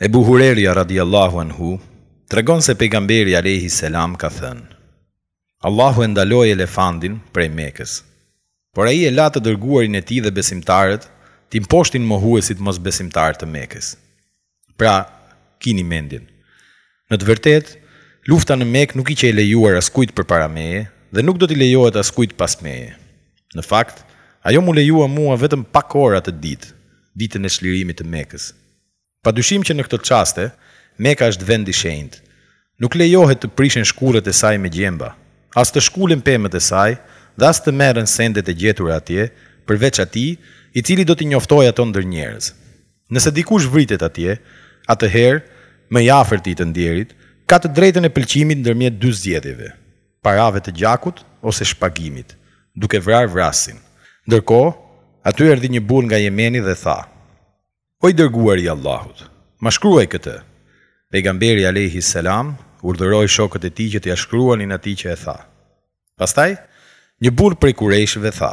Ebu Hurerja radijallahu anhu tregon se Pejgamberi alejhi selam ka thënë, Allahu e ndaloi elefantin prej Mekës, por ai e la të dërguarin e tij dhe besimtarët t'i mposhtin mohuesit mosbesimtarë të Mekës. Pra, kini mendjen. Në të vërtetë, lufta në Mekë nuk i qe lejuar askujt përpara meje dhe nuk do t'i lejohet askujt pas meje. Në fakt, ajo m'u lejua mua vetëm pak orë atë ditë, ditën e çlirimit të Mekës. Pa dyshim që në këto çaste, Meka është vend i shenjtë. Nuk lejohet të prishen shkurrët e saj me gjemba, as të shkulen pemët e saj dhe as të merren sendet e gjetura atje, përveç atij, i cili do t'i njoftojë ato ndër njerëz. Nëse dikush vritet atje, atëherë, më i afërti i të ndjerit, ka të drejtën e pëlqimit ndërmjet dy zgjedhjeve, parave të gjakut ose shpagimit, duke vrarë vrasin. Ndërkohë, aty erdhi një burrë nga Jemeni dhe tha, O i Dërguari i Allahut! Ma shkruaj këtë! Pejgamberi alejhi selam urdhëroi shokët e tij që t'ia shkruanin atij që e tha. Pastaj, një burrë prej Kurejshve tha,